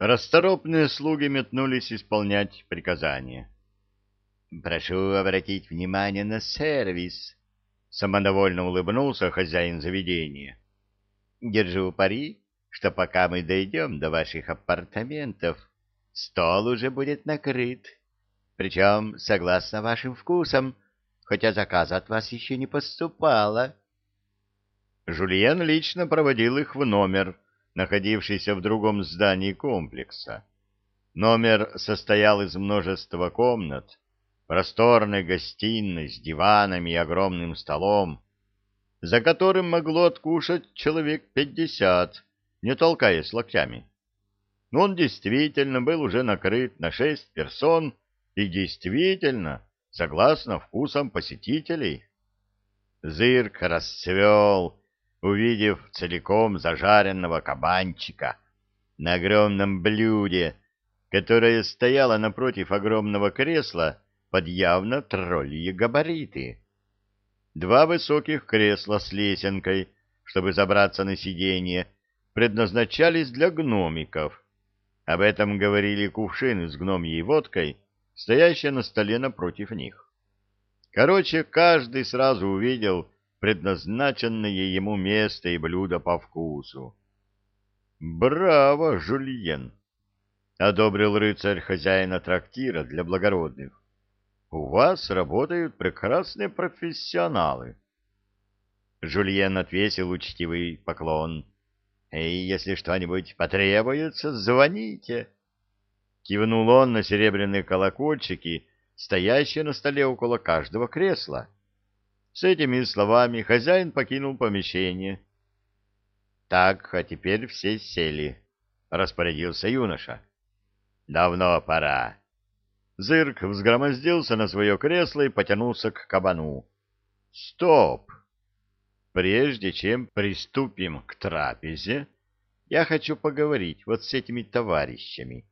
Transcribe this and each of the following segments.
Расторопные слуги метнулись исполнять приказания. «Прошу обратить внимание на сервис», — самодовольно улыбнулся хозяин заведения. «Держу пари, что пока мы дойдем до ваших апартаментов, стол уже будет накрыт, причем согласно вашим вкусам, хотя заказа от вас еще не поступало». Жульен лично проводил их в номер, находившийся в другом здании комплекса. Номер состоял из множества комнат, просторной гостиной с диванами и огромным столом, за которым могло откушать человек пятьдесят, не толкаясь локтями. Но он действительно был уже накрыт на шесть персон и действительно, согласно вкусам посетителей. Зырк расцвел, увидев целиком зажаренного кабанчика на огромном блюде, которое стояло напротив огромного кресла под явно тролльи габариты. Два высоких кресла с лесенкой, чтобы забраться на сиденье, предназначались для гномиков. Об этом говорили кувшины с гномьей водкой, стоящие на столе напротив них. Короче, каждый сразу увидел, предназначенное ему место и блюдо по вкусу. «Браво, Жульен!» — одобрил рыцарь хозяина трактира для благородных. «У вас работают прекрасные профессионалы». Жульен отвесил учтивый поклон. «И если что-нибудь потребуется, звоните». Кивнул он на серебряные колокольчики, стоящие на столе около каждого кресла. С этими словами хозяин покинул помещение. «Так, а теперь все сели», — распорядился юноша. «Давно пора». Зырк взгромоздился на свое кресло и потянулся к кабану. «Стоп! Прежде чем приступим к трапезе, я хочу поговорить вот с этими товарищами».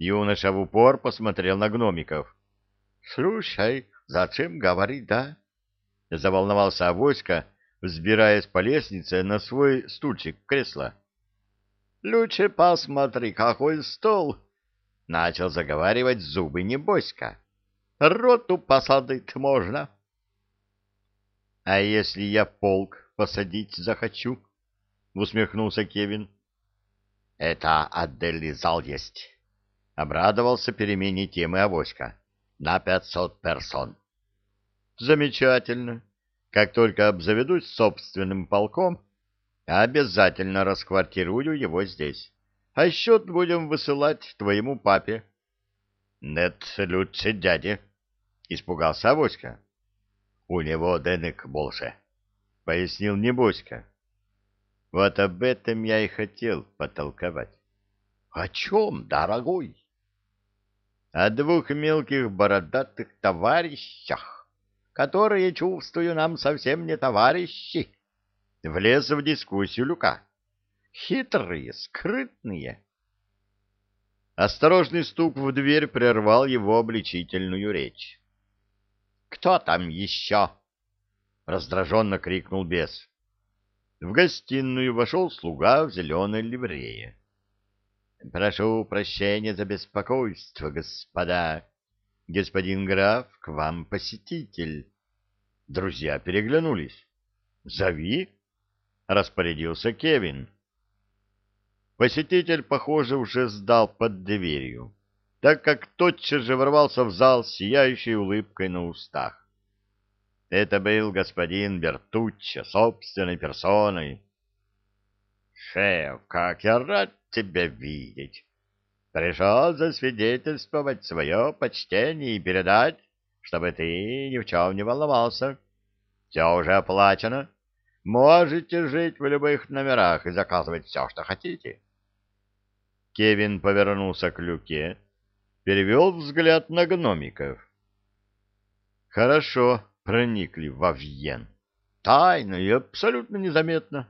Юноша в упор посмотрел на гномиков. «Слушай, зачем говорить, да?» Заволновался Авоська, взбираясь по лестнице на свой стульчик кресла. «Лучше посмотри, какой стол!» — начал заговаривать зубы небоська. «Роту посадить можно!» «А если я полк посадить захочу?» — усмехнулся Кевин. «Это отдельный зал есть», — обрадовался перемене темы Авоська. «На пятьсот персон». Замечательно. Как только обзаведусь собственным полком, обязательно расквартирую его здесь. А счет будем высылать твоему папе. — Нет, лучше дяде, — испугался Авоська. — У него денег больше, — пояснил Небоська. — Вот об этом я и хотел потолковать. — О чем, дорогой? — О двух мелких бородатых товарищах которые, чувствую, нам совсем не товарищи. Влез в дискуссию Люка. Хитрые, скрытные. Осторожный стук в дверь прервал его обличительную речь. «Кто там еще?» — раздраженно крикнул бес. В гостиную вошел слуга в зеленой ливрее. «Прошу прощения за беспокойство, господа. Господин граф, к вам посетитель. Друзья переглянулись. Зови, распорядился Кевин. Посетитель, похоже, уже сдал под дверью, так как тотчас же ворвался в зал с сияющей улыбкой на устах. Это был господин Бертуччо собственной персоной. «Шеф, как я рад тебя видеть! Пришел засвидетельствовать свое почтение и передать, чтобы ты ни в чем не волновался. Все уже оплачено. Можете жить в любых номерах и заказывать все, что хотите. Кевин повернулся к люке, перевел взгляд на гномиков. Хорошо проникли во Вьен. Тайно и абсолютно незаметно.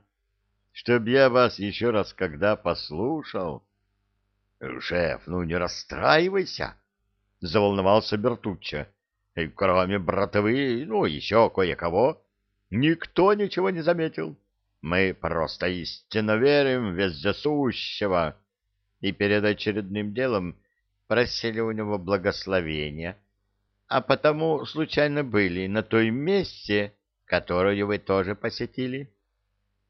Чтоб я вас еще раз когда послушал... — Шеф, ну не расстраивайся, — заволновался Бертуччо. — Кроме братовы, ну, еще кое-кого, никто ничего не заметил. Мы просто истинно верим в вездесущего. и перед очередным делом просили у него благословения, а потому случайно были на той месте, которую вы тоже посетили.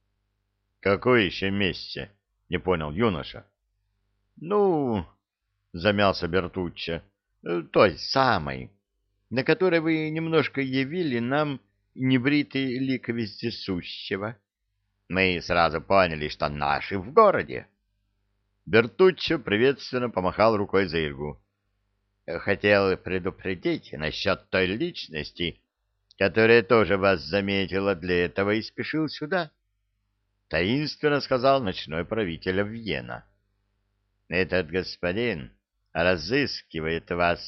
— Какое еще месте? — не понял юноша. — Ну, — замялся Бертуччо, — той самой, на которой вы немножко явили нам небритый лик вездесущего. Мы сразу поняли, что наши в городе. Бертуччо приветственно помахал рукой за Иргу. Хотел предупредить насчет той личности, которая тоже вас заметила для этого и спешил сюда. Таинственно сказал ночной правитель Вьена. Этот господин разыскивает вас.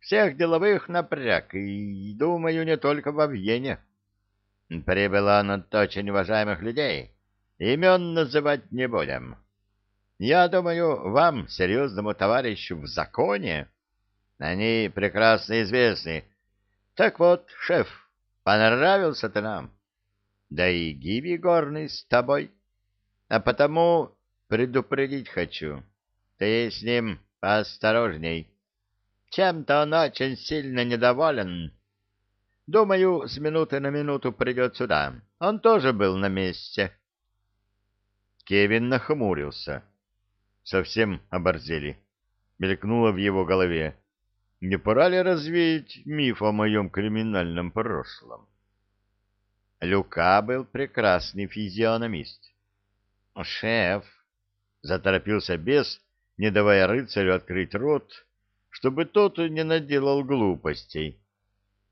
Всех деловых напряг, и, думаю, не только во Вьене. Прибыл он от очень уважаемых людей. Имен называть не будем. Я думаю, вам, серьезному товарищу в законе, они прекрасно известны. Так вот, шеф, понравился ты нам. Да и Гиби горный с тобой. А потому предупредить хочу. Ты с ним поосторожней. Чем-то он очень сильно недоволен. Думаю, с минуты на минуту придет сюда. Он тоже был на месте. Кевин нахмурился совсем оборзели. Мелькнуло в его голове. Не пора ли развеять миф о моем криминальном прошлом? Люка был прекрасный физиономист. «Шеф!» — заторопился бес, не давая рыцарю открыть рот, чтобы тот не наделал глупостей.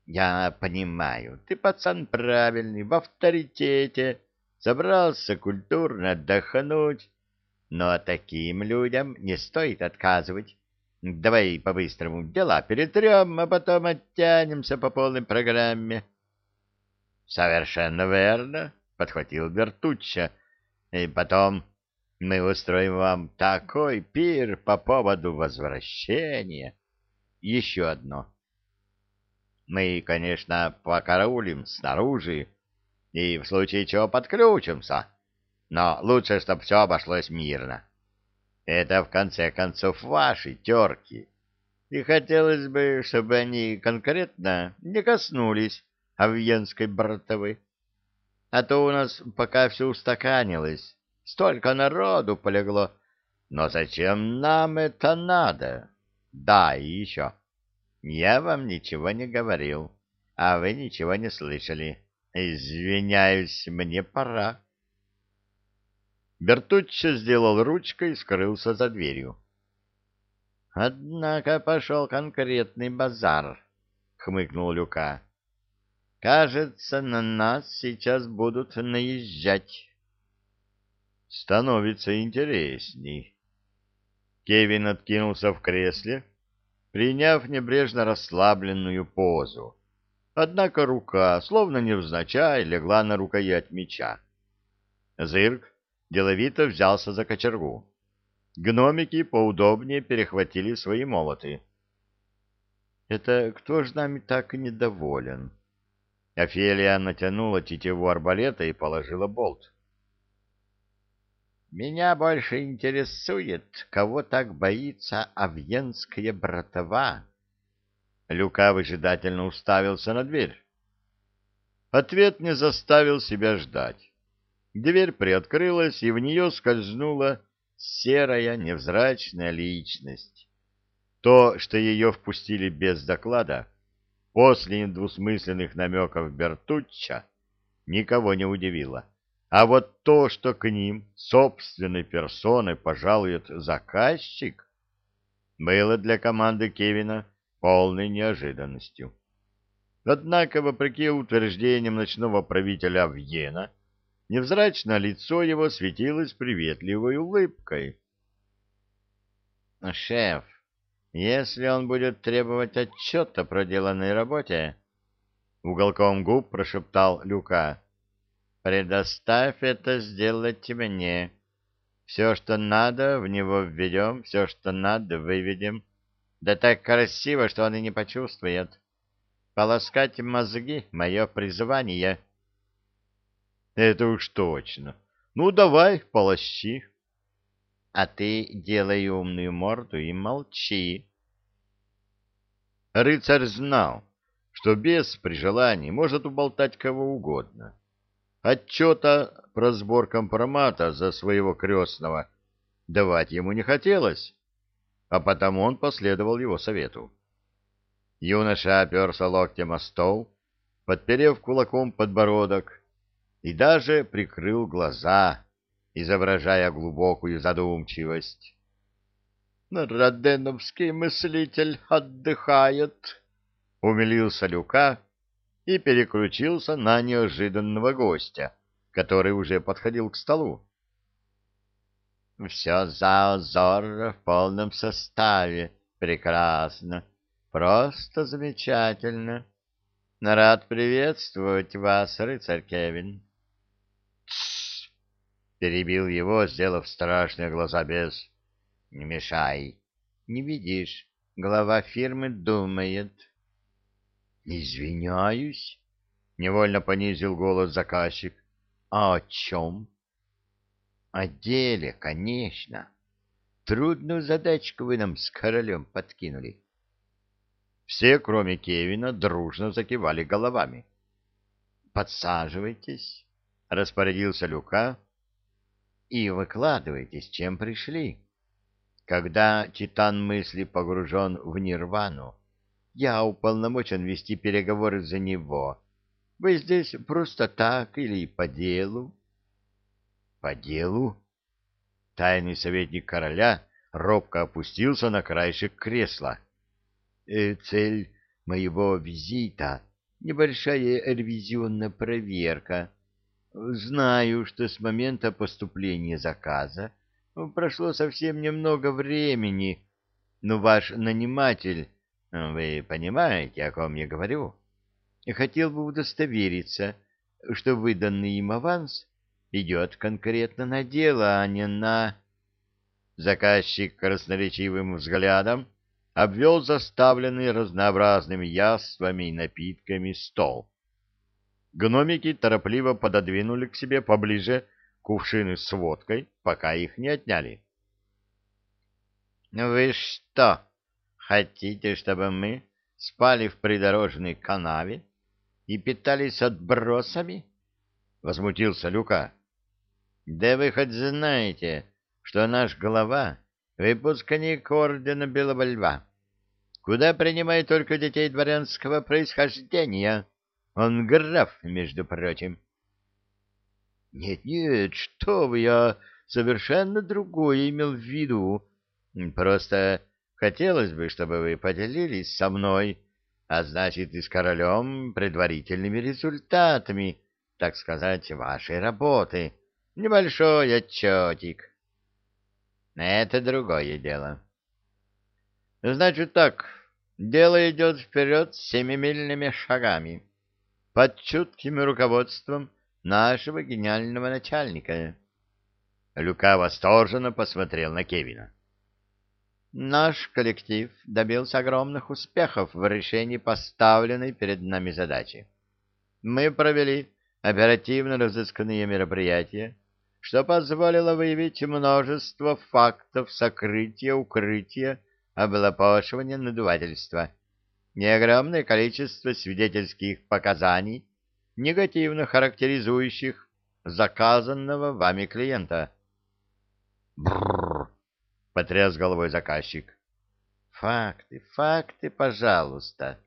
«Я понимаю, ты пацан правильный, в авторитете, собрался культурно отдохнуть, но таким людям не стоит отказывать. Давай по-быстрому дела перетрем, а потом оттянемся по полной программе. — Совершенно верно, — подхватил Бертуччо. — И потом мы устроим вам такой пир по поводу возвращения. Еще одно. Мы, конечно, покараулим снаружи и в случае чего подключимся. — но лучше, чтобы все обошлось мирно. Это, в конце концов, ваши терки. И хотелось бы, чтобы они конкретно не коснулись Авьенской братовы. А то у нас пока все устаканилось, столько народу полегло. Но зачем нам это надо? Да, и еще. Я вам ничего не говорил, а вы ничего не слышали. Извиняюсь, мне пора. Бертуччо сделал ручкой и скрылся за дверью. — Однако пошел конкретный базар, — хмыкнул Люка. — Кажется, на нас сейчас будут наезжать. — Становится интересней. Кевин откинулся в кресле, приняв небрежно расслабленную позу. Однако рука, словно невзначай, легла на рукоять меча. Зырк деловито взялся за кочергу. Гномики поудобнее перехватили свои молоты. — Это кто ж нами так недоволен? Офелия натянула тетиву арбалета и положила болт. — Меня больше интересует, кого так боится авьенская братова. Люка выжидательно уставился на дверь. Ответ не заставил себя ждать. Дверь приоткрылась, и в нее скользнула серая невзрачная личность. То, что ее впустили без доклада, после двусмысленных намеков Бертучча, никого не удивило. А вот то, что к ним собственной персоной пожалует заказчик, было для команды Кевина полной неожиданностью. Однако, вопреки утверждениям ночного правителя Вьена, Невзрачное лицо его светилось приветливой улыбкой. — Шеф, если он будет требовать отчета о проделанной работе, — уголком губ прошептал Люка, — предоставь это сделать мне. Все, что надо, в него введем, все, что надо, выведем. Да так красиво, что он и не почувствует. Полоскать мозги — мое призвание. — это уж точно. Ну, давай, полощи. а ты делай умную морду и молчи. Рыцарь знал, что бес при желании может уболтать кого угодно. Отчета про сбор компромата за своего крестного давать ему не хотелось, а потому он последовал его совету. Юноша оперся локтем о стол, подперев кулаком подбородок, и даже прикрыл глаза, изображая глубокую задумчивость. «Роденовский мыслитель отдыхает», — умилился Люка и переключился на неожиданного гостя, который уже подходил к столу. «Все за озор в полном составе. Прекрасно. Просто замечательно. Рад приветствовать вас, рыцарь Кевин». «Тссс!» — перебил его, сделав страшные глаза без. «Не мешай. Не видишь, глава фирмы думает». Извиняюсь, невольно понизил голос заказчик. А о чем? О деле, конечно. Трудную задачку вы нам с королем подкинули. Все, кроме Кевина, дружно закивали головами. Подсаживайтесь, распорядился Люка, и выкладывайтесь, чем пришли. Когда титан мысли погружен в нирвану, я уполномочен вести переговоры за него. Вы здесь просто так или по делу? По делу? Тайный советник короля робко опустился на краешек кресла. Э, цель моего визита — небольшая ревизионная проверка. Знаю, что с момента поступления заказа прошло совсем немного времени, но ваш наниматель вы понимаете, о ком я говорю? Хотел бы удостовериться, что выданный им аванс идет конкретно на дело, а не на... Заказчик красноречивым взглядом обвел заставленный разнообразными яствами и напитками стол. Гномики торопливо пододвинули к себе поближе кувшины с водкой, пока их не отняли. — Вы что, Хотите, чтобы мы спали в придорожной канаве и питались отбросами? — возмутился Люка. — Да вы хоть знаете, что наш глава — выпускник ордена Белого Льва, куда принимает только детей дворянского происхождения. Он граф, между прочим. Нет, — Нет-нет, что вы, я совершенно другое имел в виду. Просто Хотелось бы, чтобы вы поделились со мной, а значит и с королем, предварительными результатами, так сказать, вашей работы. Небольшой отчетик. Это другое дело. Значит так, дело идет вперед семимильными шагами, под чутким руководством нашего гениального начальника. Люка восторженно посмотрел на Кевина. Наш коллектив добился огромных успехов в решении поставленной перед нами задачи. Мы провели оперативно-розыскные мероприятия, что позволило выявить множество фактов сокрытия, укрытия, облапошивания, надувательства и огромное количество свидетельских показаний, негативно характеризующих заказанного вами клиента. Бррр! — потряс головой заказчик. «Факты, факты, пожалуйста.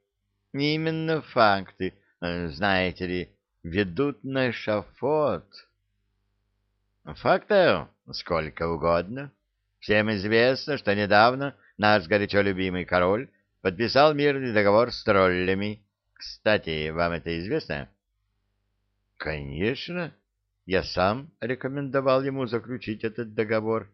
Именно факты, э, знаете ли, ведут на шафот». «Фактов сколько угодно. Всем известно, что недавно наш горячо любимый король подписал мирный договор с троллями. Кстати, вам это известно?» «Конечно. Я сам рекомендовал ему заключить этот договор».